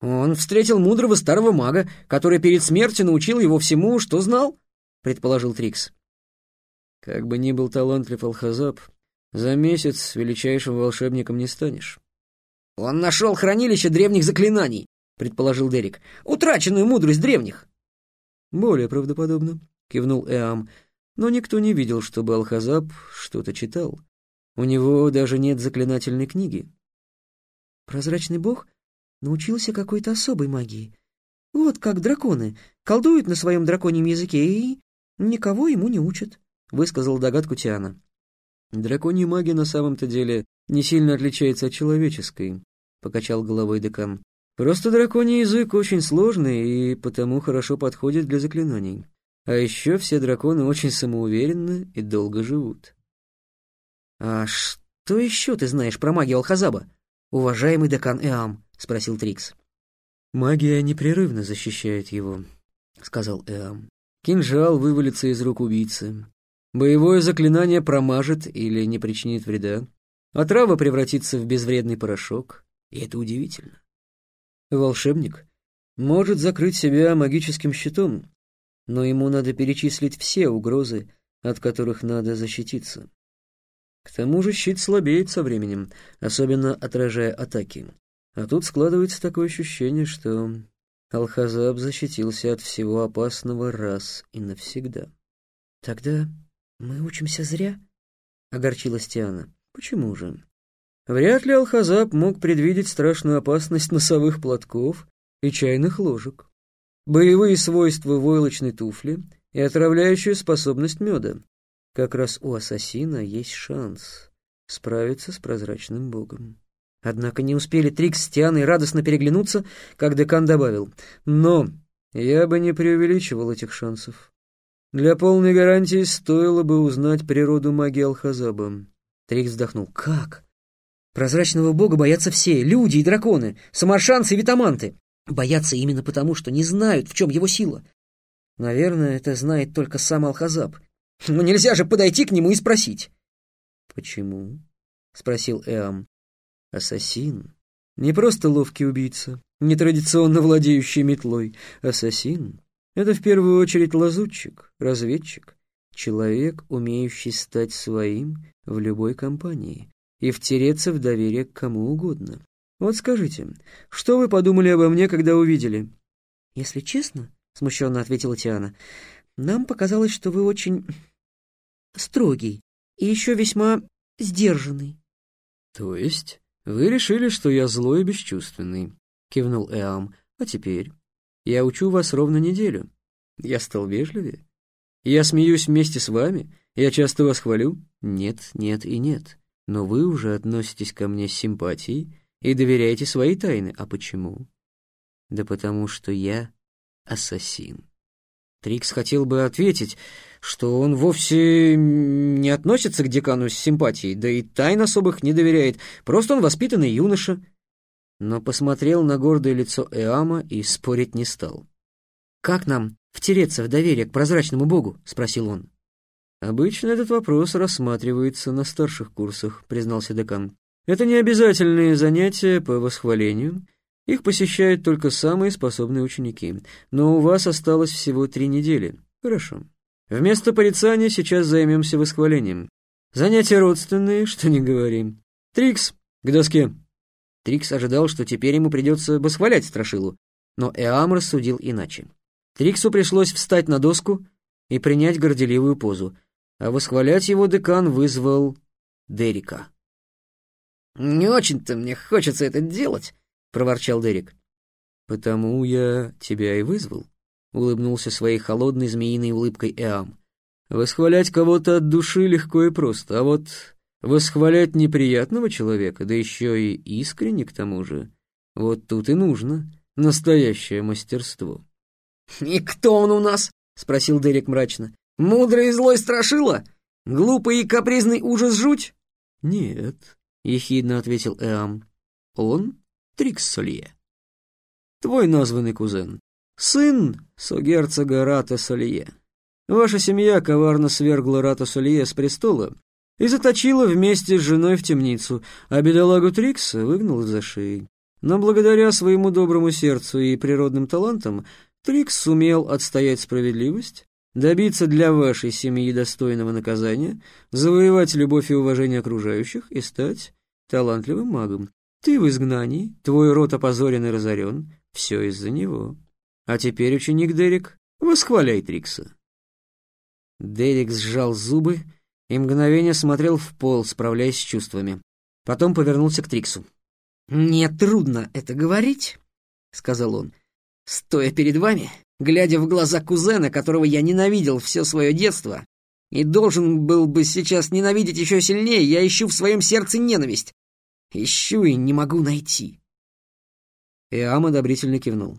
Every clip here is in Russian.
Он встретил мудрого старого мага, который перед смертью научил его всему, что знал, предположил Трикс. Как бы ни был талантлив Алхазаб, за месяц величайшим волшебником не станешь. Он нашел хранилище древних заклинаний, предположил Дерек. Утраченную мудрость древних. Более правдоподобно, кивнул Эам, но никто не видел, чтобы Алхазаб что-то читал. У него даже нет заклинательной книги. Прозрачный бог научился какой-то особой магии. Вот как драконы колдуют на своем драконьем языке и никого ему не учат, — высказал догадку Тиана. Драконья магия на самом-то деле не сильно отличается от человеческой, — покачал головой декан. Просто драконий язык очень сложный и потому хорошо подходит для заклинаний. А еще все драконы очень самоуверенны и долго живут. «А что еще ты знаешь про магию Алхазаба, уважаемый декан Эам?» — спросил Трикс. «Магия непрерывно защищает его», — сказал Эам. «Кинжал вывалится из рук убийцы. Боевое заклинание промажет или не причинит вреда. Отрава а превратится в безвредный порошок, и это удивительно. Волшебник может закрыть себя магическим щитом, но ему надо перечислить все угрозы, от которых надо защититься. К тому же щит слабеет со временем, особенно отражая атаки. А тут складывается такое ощущение, что Алхазаб защитился от всего опасного раз и навсегда. «Тогда мы учимся зря?» — огорчилась Тиана. «Почему же?» Вряд ли Алхазаб мог предвидеть страшную опасность носовых платков и чайных ложек, боевые свойства войлочной туфли и отравляющую способность меда. Как раз у ассасина есть шанс справиться с прозрачным богом. Однако не успели Трикс с Тианой радостно переглянуться, как декан добавил. Но я бы не преувеличивал этих шансов. Для полной гарантии стоило бы узнать природу магии Алхазаба. Трикс вздохнул. Как? Прозрачного бога боятся все, люди и драконы, самаршанцы и витаманты. Боятся именно потому, что не знают, в чем его сила. Наверное, это знает только сам Алхазаб. Но нельзя же подойти к нему и спросить. «Почему?» — спросил Эам. «Ассасин. Не просто ловкий убийца, нетрадиционно владеющий метлой. Ассасин — это в первую очередь лазутчик, разведчик, человек, умеющий стать своим в любой компании и втереться в доверие к кому угодно. Вот скажите, что вы подумали обо мне, когда увидели?» «Если честно, — смущенно ответила Тиана, — нам показалось, что вы очень строгий и еще весьма сдержанный. — То есть вы решили, что я злой и бесчувственный? — кивнул Эам. — А теперь? Я учу вас ровно неделю. Я стал вежливее? Я смеюсь вместе с вами? Я часто вас хвалю? Нет, нет и нет. Но вы уже относитесь ко мне с симпатией и доверяете свои тайны. А почему? Да потому что я ассасин. Трикс хотел бы ответить, что он вовсе не относится к декану с симпатией, да и тайн особых не доверяет, просто он воспитанный юноша. Но посмотрел на гордое лицо Эама и спорить не стал. «Как нам втереться в доверие к прозрачному богу?» — спросил он. «Обычно этот вопрос рассматривается на старших курсах», — признался декан. «Это не обязательные занятия по восхвалению» Их посещают только самые способные ученики. Но у вас осталось всего три недели. Хорошо. Вместо порицания сейчас займемся восхвалением. Занятия родственные, что не говорим. Трикс, к доске. Трикс ожидал, что теперь ему придется восхвалять Страшилу, но Эам рассудил иначе. Триксу пришлось встать на доску и принять горделивую позу, а восхвалять его декан вызвал Дерика. «Не очень-то мне хочется это делать», проворчал Дерек. «Потому я тебя и вызвал», — улыбнулся своей холодной змеиной улыбкой Эам. «Восхвалять кого-то от души легко и просто, а вот восхвалять неприятного человека, да еще и искренне к тому же, вот тут и нужно настоящее мастерство». «И кто он у нас?» — спросил Дерек мрачно. «Мудрый и злой страшила? Глупый и капризный ужас жуть?» «Нет», — ехидно ответил Эам. «Он Триксолье. Твой названный кузен. Сын согерцога Рата Солье. Ваша семья коварно свергла Рата Солье с престола и заточила вместе с женой в темницу, а бедолагу Трикса выгнал за шеи. Но благодаря своему доброму сердцу и природным талантам Трикс сумел отстоять справедливость, добиться для вашей семьи достойного наказания, завоевать любовь и уважение окружающих и стать талантливым магом. Ты в изгнании, твой род опозорен и разорен, все из-за него. А теперь, ученик Дерек, восхваляй Трикса. Дерек сжал зубы и мгновение смотрел в пол, справляясь с чувствами. Потом повернулся к Триксу. «Мне трудно это говорить», — сказал он, — «стоя перед вами, глядя в глаза кузена, которого я ненавидел все свое детство, и должен был бы сейчас ненавидеть еще сильнее, я ищу в своем сердце ненависть. Ищу и не могу найти». Иам одобрительно кивнул.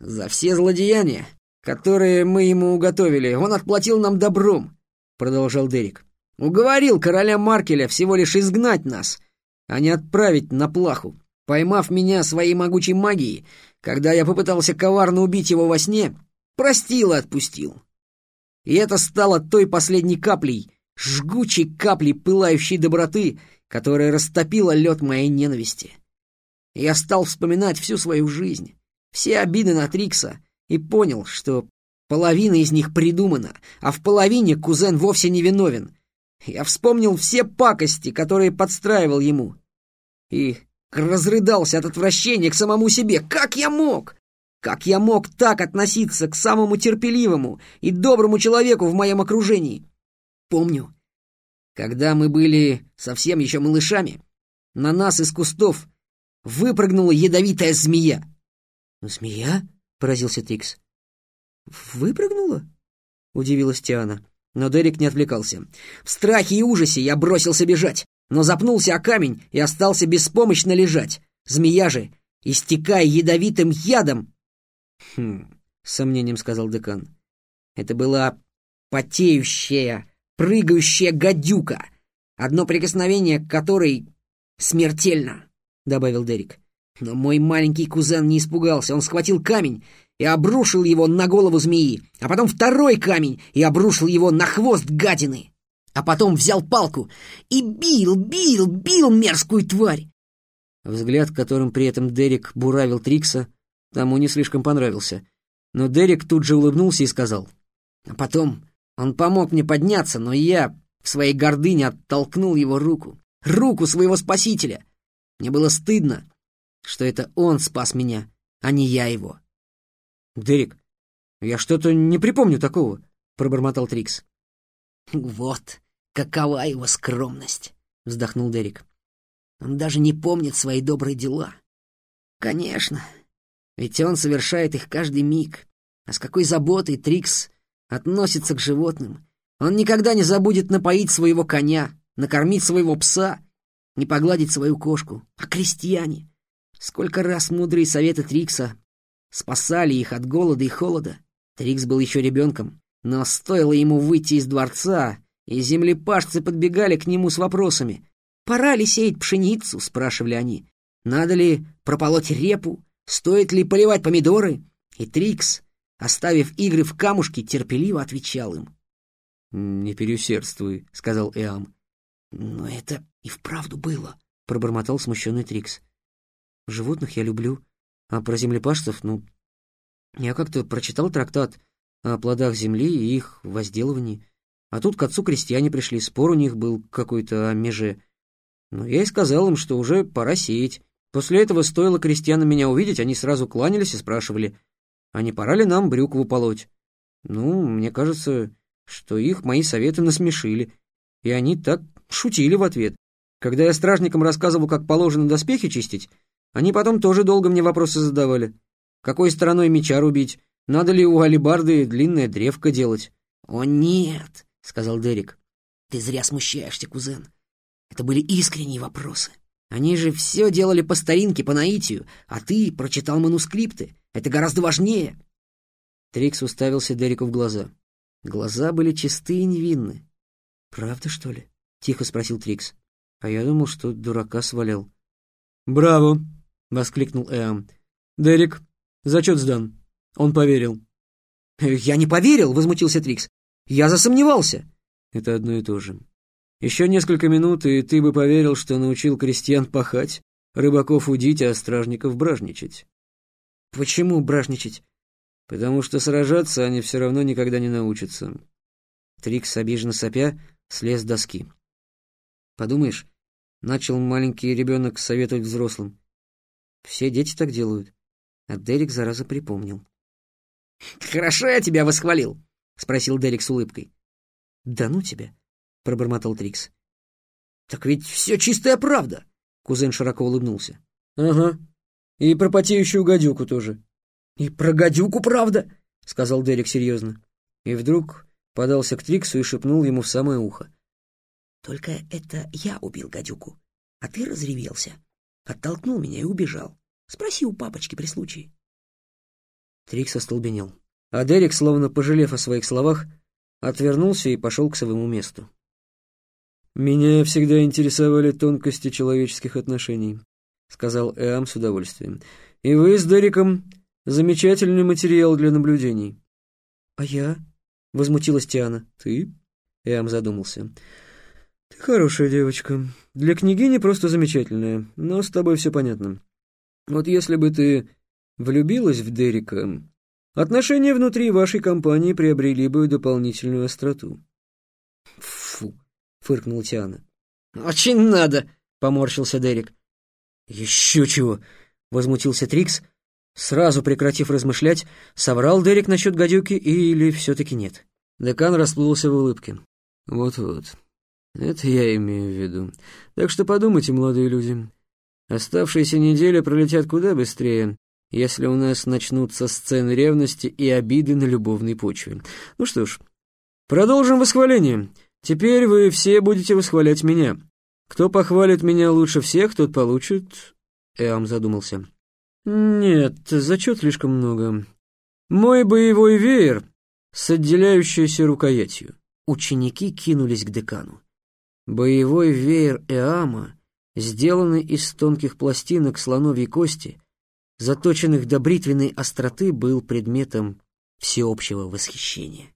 «За все злодеяния, которые мы ему уготовили, он отплатил нам добром», — продолжал Дерек. «Уговорил короля Маркеля всего лишь изгнать нас, а не отправить на плаху. Поймав меня своей могучей магией, когда я попытался коварно убить его во сне, простил и отпустил. И это стало той последней каплей, жгучей каплей пылающей доброты, которая растопила лед моей ненависти. Я стал вспоминать всю свою жизнь, все обиды на Трикса, и понял, что половина из них придумана, а в половине кузен вовсе не виновен, я вспомнил все пакости, которые подстраивал ему. И разрыдался от отвращения к самому себе. Как я мог? Как я мог так относиться к самому терпеливому и доброму человеку в моем окружении? Помню, когда мы были совсем еще малышами, на нас из кустов выпрыгнула ядовитая змея. «Змея?» — поразился Трикс. «Выпрыгнула?» — удивилась Тиана. Но Дерек не отвлекался. В страхе и ужасе я бросился бежать, но запнулся о камень и остался беспомощно лежать. Змея же, истекая ядовитым ядом... «Хм...» — с сомнением сказал декан. Это была потеющая, прыгающая гадюка, одно прикосновение к которой смертельно, — добавил Дерек. Но мой маленький кузен не испугался, он схватил камень и обрушил его на голову змеи, а потом второй камень и обрушил его на хвост гадины, а потом взял палку и бил, бил, бил мерзкую тварь. Взгляд, которым при этом Дерек буравил Трикса, тому не слишком понравился. Но Дерек тут же улыбнулся и сказал. А потом он помог мне подняться, но я в своей гордыне оттолкнул его руку. Руку своего спасителя. Мне было стыдно, что это он спас меня, а не я его. «Дерек, я что-то не припомню такого», — пробормотал Трикс. «Вот какова его скромность», — вздохнул Дерек. «Он даже не помнит свои добрые дела. Конечно, ведь он совершает их каждый миг. А с какой заботой Трикс относится к животным. Он никогда не забудет напоить своего коня, накормить своего пса, не погладить свою кошку. А крестьяне? Сколько раз мудрые советы Трикса спасали их от голода и холода. Трикс был еще ребенком, но стоило ему выйти из дворца, и землепашцы подбегали к нему с вопросами. «Пора ли сеять пшеницу?» — спрашивали они. «Надо ли прополоть репу? Стоит ли поливать помидоры?» И Трикс, оставив игры в камушки, терпеливо отвечал им. «Не переусердствуй», — сказал Эам. «Но это и вправду было», — пробормотал смущенный Трикс. «Животных я люблю, а про землепашцев, ну, я как-то прочитал трактат о плодах земли и их возделывании. А тут к отцу крестьяне пришли, спор у них был какой-то о меже. Но я и сказал им, что уже пора сеять. После этого стоило крестьянам меня увидеть, они сразу кланялись и спрашивали, а не пора ли нам брюкву полоть? Ну, мне кажется, что их мои советы насмешили, и они так шутили в ответ. Когда я стражникам рассказывал, как положено доспехи чистить, они потом тоже долго мне вопросы задавали. Какой стороной меча рубить? Надо ли у алибарды длинная древко делать? «О, нет!» — сказал Дерек. «Ты зря смущаешься, кузен. Это были искренние вопросы. Они же все делали по старинке, по наитию, а ты прочитал манускрипты. Это гораздо важнее». Трикс уставился Дереку в глаза. Глаза были чистые и невинны. «Правда, что ли?» — тихо спросил Трикс. А я думал, что дурака свалял. «Браво!» — воскликнул Эам. «Дерек, зачет сдан». Он поверил. «Я не поверил!» — возмутился Трикс. «Я засомневался!» «Это одно и то же. Еще несколько минут, и ты бы поверил, что научил крестьян пахать, рыбаков удить, а стражников бражничать. Почему бражничать? Потому что сражаться они все равно никогда не научатся. Трикс, обиженно сопя, слез с доски. Подумаешь, начал маленький ребенок советовать взрослым. Все дети так делают. А Дерек, зараза, припомнил. «Хорошо я тебя восхвалил», — спросил Дерек с улыбкой. «Да ну тебя», — пробормотал Трикс. «Так ведь все чистая правда», — кузен широко улыбнулся. «Ага, и про потеющую гадюку тоже». «И про гадюку правда», — сказал Дерек серьезно. И вдруг подался к Триксу и шепнул ему в самое ухо. «Только это я убил гадюку, а ты разревелся, оттолкнул меня и убежал. Спроси у папочки при случае». Трикс остолбенел. А Дерек, словно пожалев о своих словах, отвернулся и пошел к своему месту. «Меня всегда интересовали тонкости человеческих отношений», — сказал Эам с удовольствием. «И вы с Дереком замечательный материал для наблюдений». «А я?» — возмутилась Тиана. «Ты?» — Эам задумался. «Ты хорошая девочка. Для княгини просто замечательная, но с тобой все понятно. Вот если бы ты влюбилась в Дерека, отношения внутри вашей компании приобрели бы дополнительную остроту. «Фу!» — фыркнул Тиана. «Очень надо!» — поморщился Дерек. «Еще чего!» — возмутился Трикс. Сразу прекратив размышлять, соврал Дерек насчет гадюки или все-таки нет. Декан расплылся в улыбке. «Вот-вот, это я имею в виду. Так что подумайте, молодые люди. Оставшиеся недели пролетят куда быстрее, если у нас начнутся сцены ревности и обиды на любовной почве. Ну что ж, продолжим восхваление. Теперь вы все будете восхвалять меня. Кто похвалит меня лучше всех, тот получит...» Эам задумался. «Нет, зачет слишком много. Мой боевой веер с отделяющейся рукоятью». Ученики кинулись к декану. Боевой веер Эама сделанный из тонких пластинок слоновьей кости, заточенных до бритвенной остроты, был предметом всеобщего восхищения.